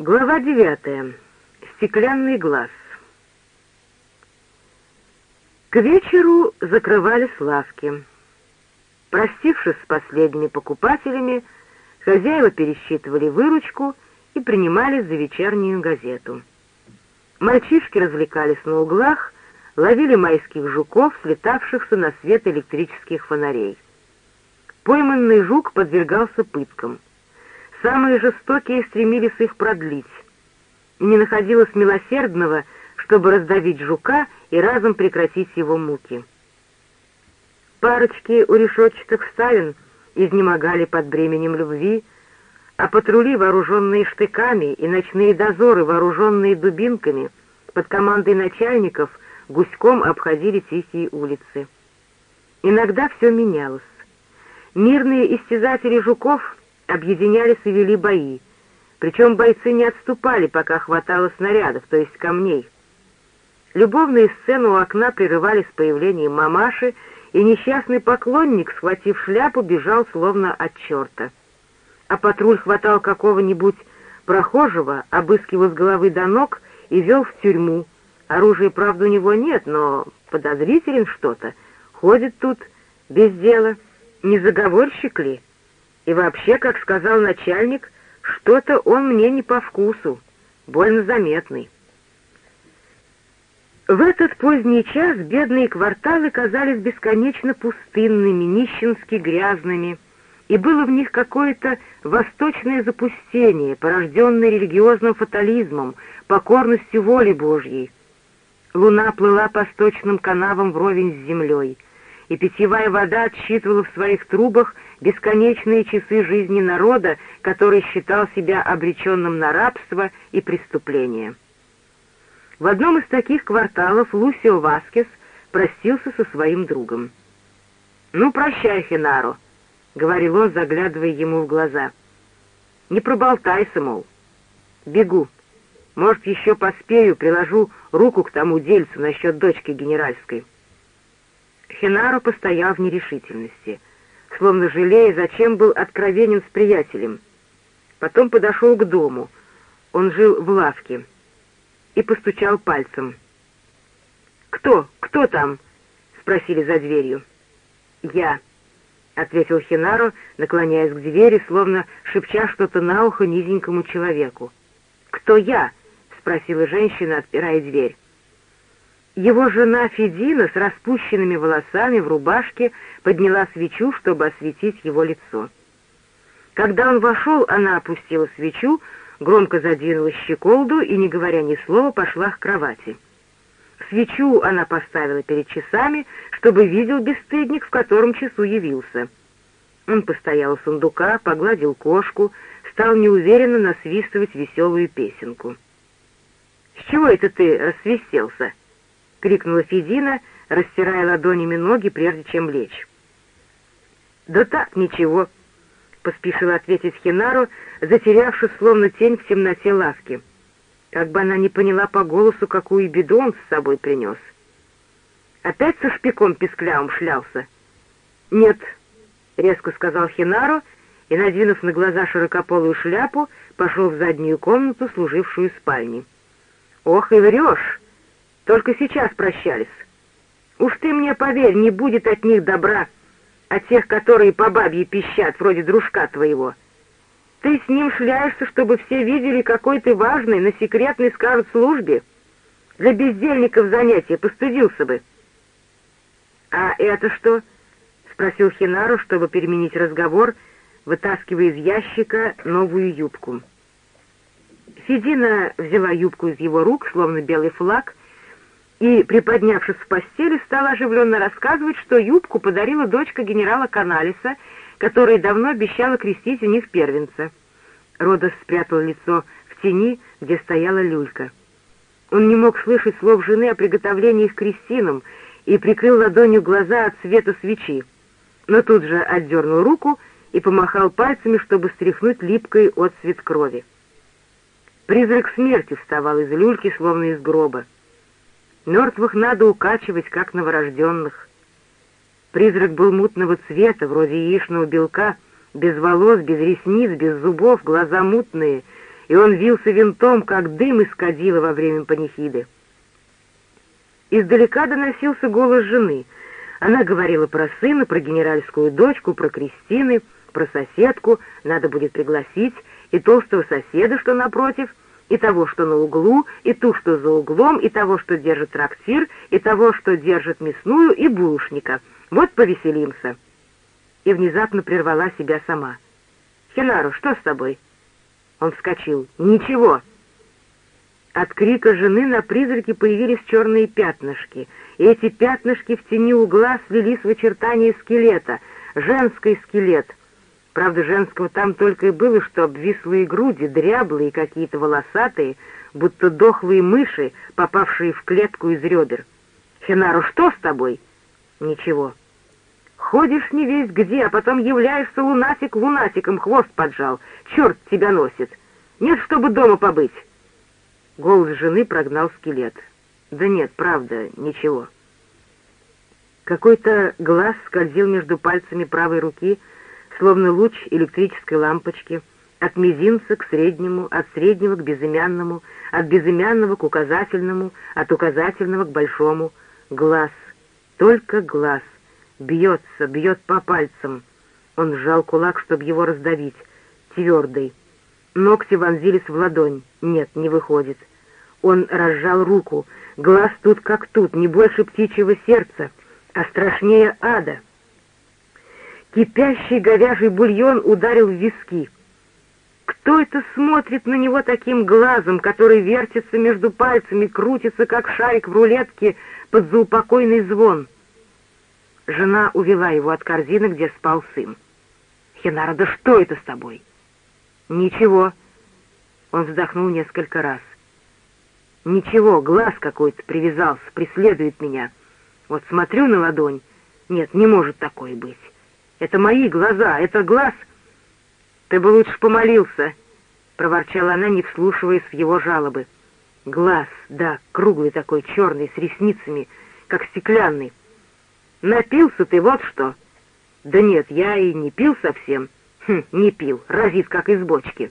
Глава девятая. Стеклянный глаз. К вечеру закрывались лавки. Простившись с последними покупателями, хозяева пересчитывали выручку и принимались за вечернюю газету. Мальчишки развлекались на углах, ловили майских жуков, слетавшихся на свет электрических фонарей. Пойманный жук подвергался пыткам — Самые жестокие стремились их продлить. Не находилось милосердного, чтобы раздавить жука и разом прекратить его муки. Парочки у решетчатых ставен изнемогали под бременем любви, а патрули, вооруженные штыками, и ночные дозоры, вооруженные дубинками, под командой начальников гуськом обходили тихие улицы. Иногда все менялось. Мирные истязатели жуков объединялись и вели бои, причем бойцы не отступали, пока хватало снарядов, то есть камней. Любовные сцены у окна прерывались появлением мамаши, и несчастный поклонник, схватив шляпу, бежал словно от черта. А патруль хватал какого-нибудь прохожего, обыскивал с головы до ног и вел в тюрьму. Оружия, правда, у него нет, но подозрителен что-то. Ходит тут без дела. Не заговорщик ли?» И вообще, как сказал начальник, что-то он мне не по вкусу, больно заметный. В этот поздний час бедные кварталы казались бесконечно пустынными, нищенски грязными, и было в них какое-то восточное запустение, порожденное религиозным фатализмом, покорностью воли Божьей. Луна плыла по сточным канавам вровень с землей, и питьевая вода отсчитывала в своих трубах бесконечные часы жизни народа, который считал себя обреченным на рабство и преступление. В одном из таких кварталов Лусио Васкес простился со своим другом. «Ну, прощай, Хинаро», — говорил он, заглядывая ему в глаза. «Не проболтайся, мол. Бегу. Может, еще поспею, приложу руку к тому дельцу насчет дочки генеральской». Хинаро постоял в нерешительности — словно жалея, зачем был откровенен с приятелем. Потом подошел к дому, он жил в лавке, и постучал пальцем. «Кто? Кто там?» — спросили за дверью. «Я», — ответил Хинаро, наклоняясь к двери, словно шепча что-то на ухо низенькому человеку. «Кто я?» — спросила женщина, отпирая дверь. Его жена Федина с распущенными волосами в рубашке подняла свечу, чтобы осветить его лицо. Когда он вошел, она опустила свечу, громко задвинула щеколду и, не говоря ни слова, пошла к кровати. Свечу она поставила перед часами, чтобы видел бесстыдник, в котором часу явился. Он постоял у сундука, погладил кошку, стал неуверенно насвистывать веселую песенку. «С чего это ты рассвистелся?» Крикнула Федина, растирая ладонями ноги, прежде чем лечь. «Да так, ничего», — поспешила ответить Хинару, затерявшись словно тень в темноте лавки. Как бы она не поняла по голосу, какую беду он с собой принес. «Опять со шпиком песклявым шлялся?» «Нет», — резко сказал Хинару, и, надвинув на глаза широкополую шляпу, пошел в заднюю комнату, служившую спальней. «Ох и врешь!» Только сейчас прощались. Уж ты мне поверь, не будет от них добра, от тех, которые по бабье пищат, вроде дружка твоего. Ты с ним шляешься, чтобы все видели, какой ты важный на секретной, скажут, службе. Для бездельников занятия постыдился бы. «А это что?» — спросил Хинару, чтобы переменить разговор, вытаскивая из ящика новую юбку. Федина взяла юбку из его рук, словно белый флаг, и, приподнявшись в постели, стала оживленно рассказывать, что юбку подарила дочка генерала Каналиса, которая давно обещала крестить у них первенца. Родос спрятал лицо в тени, где стояла люлька. Он не мог слышать слов жены о приготовлении их крестинам и прикрыл ладонью глаза от света свечи, но тут же отдернул руку и помахал пальцами, чтобы стряхнуть липкой от цвет крови. Призрак смерти вставал из люльки, словно из гроба. Мертвых надо укачивать, как новорожденных. Призрак был мутного цвета, вроде яичного белка, без волос, без ресниц, без зубов, глаза мутные, и он вился винтом, как дым из кадила во время панихиды. Издалека доносился голос жены. Она говорила про сына, про генеральскую дочку, про Кристины, про соседку, надо будет пригласить, и толстого соседа, что напротив, и того, что на углу, и ту, что за углом, и того, что держит трактир, и того, что держит мясную, и булочника. Вот повеселимся. И внезапно прервала себя сама. «Хинару, что с тобой?» Он вскочил. «Ничего!» От крика жены на призраке появились черные пятнышки, и эти пятнышки в тени угла слились в очертания скелета, женский скелет. Правда, женского там только и было, что обвислые груди, дряблые какие-то волосатые, будто дохлые мыши, попавшие в клетку из ребер. «Хенару, что с тобой?» «Ничего». Ходишь не весь где, а потом являешься лунатик лунатиком, хвост поджал. Черт тебя носит. Нет, чтобы дома побыть. Голос жены прогнал скелет. Да нет, правда, ничего. Какой-то глаз скользил между пальцами правой руки, словно луч электрической лампочки, от мизинца к среднему, от среднего к безымянному, от безымянного к указательному, от указательного к большому. Глаз, только глаз. Бьется, бьет по пальцам. Он сжал кулак, чтобы его раздавить. Твердый. Ногти вонзились в ладонь. Нет, не выходит. Он разжал руку. Глаз тут как тут, не больше птичьего сердца, а страшнее ада. Кипящий говяжий бульон ударил в виски. Кто это смотрит на него таким глазом, который вертится между пальцами, крутится, как шарик в рулетке под заупокойный звон? Жена увела его от корзины, где спал сын. «Хинара, да что это с тобой?» «Ничего». Он вздохнул несколько раз. «Ничего, глаз какой-то привязался, преследует меня. Вот смотрю на ладонь. Нет, не может такое быть. Это мои глаза, это глаз...» «Ты бы лучше помолился», — проворчала она, не вслушиваясь в его жалобы. «Глаз, да, круглый такой, черный, с ресницами, как стеклянный». Напился ты вот что. Да нет, я и не пил совсем. Хм, не пил, разит как из бочки.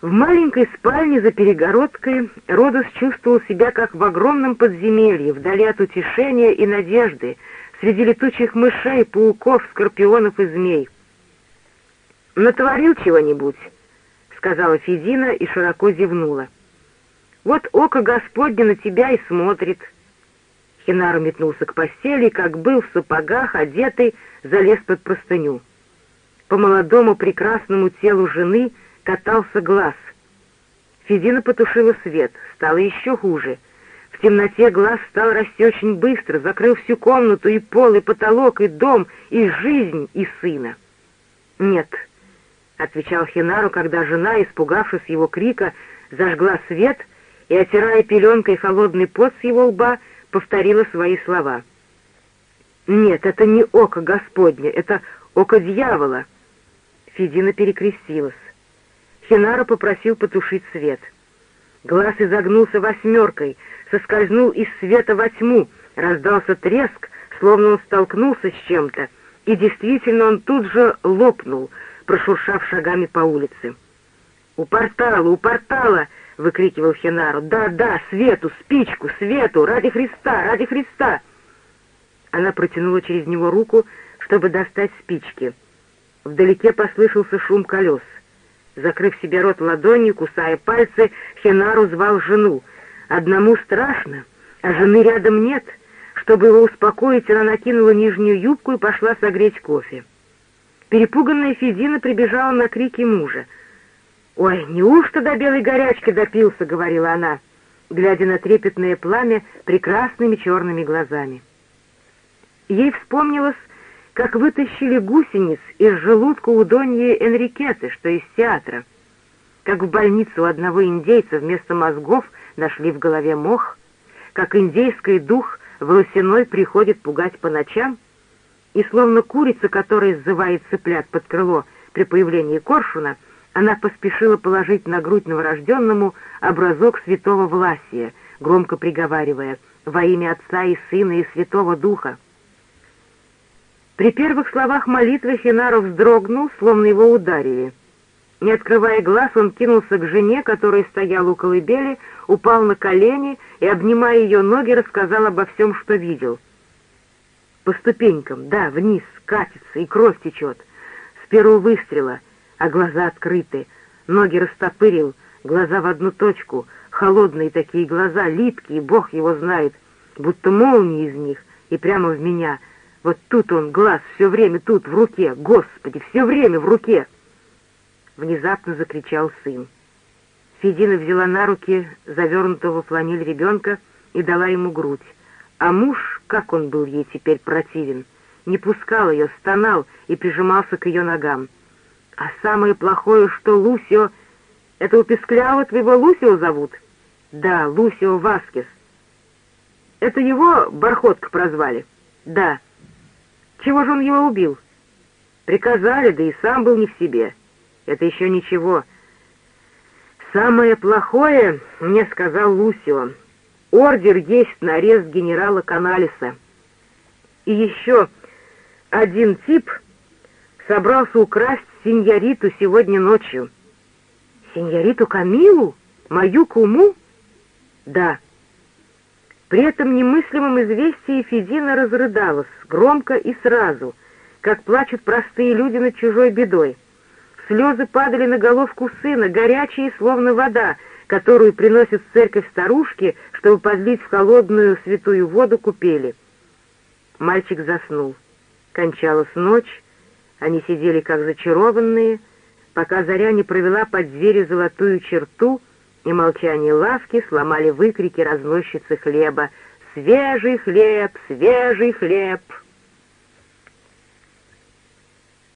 В маленькой спальне за перегородкой Родос чувствовал себя как в огромном подземелье, вдали от утешения и надежды, среди летучих мышей, пауков, скорпионов и змей. «Натворил чего-нибудь?» — сказала Федина и широко зевнула. «Вот око Господне на тебя и смотрит». Хинару метнулся к постели, как был в сапогах, одетый, залез под простыню. По молодому прекрасному телу жены катался глаз. Федина потушила свет, стало еще хуже. В темноте глаз стал расти очень быстро, закрыл всю комнату, и пол, и потолок, и дом, и жизнь, и сына. «Нет», — отвечал Хинару, когда жена, испугавшись его крика, зажгла свет и, отирая пеленкой холодный пот с его лба, повторила свои слова. «Нет, это не око Господне, это око дьявола!» Федина перекрестилась. Хинара попросил потушить свет. Глаз изогнулся восьмеркой, соскользнул из света во тьму, раздался треск, словно он столкнулся с чем-то, и действительно он тут же лопнул, прошуршав шагами по улице. «У портала, у портала!» — выкрикивал Хенару. «Да, да, свету, спичку, свету! Ради Христа, ради Христа!» Она протянула через него руку, чтобы достать спички. Вдалеке послышался шум колес. Закрыв себе рот ладонью, кусая пальцы, Хенару звал жену. Одному страшно, а жены рядом нет. Чтобы его успокоить, она накинула нижнюю юбку и пошла согреть кофе. Перепуганная Федина прибежала на крики мужа — «Ой, неужто до белой горячки допился?» — говорила она, глядя на трепетное пламя прекрасными черными глазами. Ей вспомнилось, как вытащили гусениц из желудка у Доньи Энрикеты, что из театра, как в больницу одного индейца вместо мозгов нашли в голове мох, как индейский дух волосяной приходит пугать по ночам, и словно курица, которая сзывает цыплят под крыло при появлении коршуна — она поспешила положить на грудь новорожденному образок святого Власия, громко приговаривая «Во имя Отца и Сына и Святого Духа». При первых словах молитвы Хинаров вздрогнул, словно его ударили. Не открывая глаз, он кинулся к жене, которая стояла у колыбели, упал на колени и, обнимая ее ноги, рассказал обо всем, что видел. По ступенькам, да, вниз, катится, и кровь течет. С первого выстрела, а глаза открыты, ноги растопырил, глаза в одну точку, холодные такие глаза, липкие, бог его знает, будто молнии из них, и прямо в меня. Вот тут он, глаз, все время тут, в руке, господи, все время в руке. Внезапно закричал сын. Федина взяла на руки завернутого в ребенка и дала ему грудь. А муж, как он был ей теперь противен, не пускал ее, стонал и прижимался к ее ногам. А самое плохое, что Лусио... Это у Песклявого твоего Лусио зовут? Да, Лусио Васкес. Это его Бархотка прозвали? Да. Чего же он его убил? Приказали, да и сам был не в себе. Это еще ничего. Самое плохое, мне сказал Лусио, ордер есть на арест генерала Каналиса. И еще один тип собрался украсть сеньориту сегодня ночью. Сеньориту Камилу? Мою куму? Да. При этом немыслимом известии Федина разрыдалась, громко и сразу, как плачут простые люди над чужой бедой. Слезы падали на головку сына, горячие, словно вода, которую приносят в церковь старушки, чтобы подлить в холодную святую воду купели. Мальчик заснул. Кончалась ночь, они сидели как зачарованные, пока заря не провела под дверью золотую черту, и молчание лавки сломали выкрики разносчицы хлеба «Свежий хлеб! Свежий хлеб!»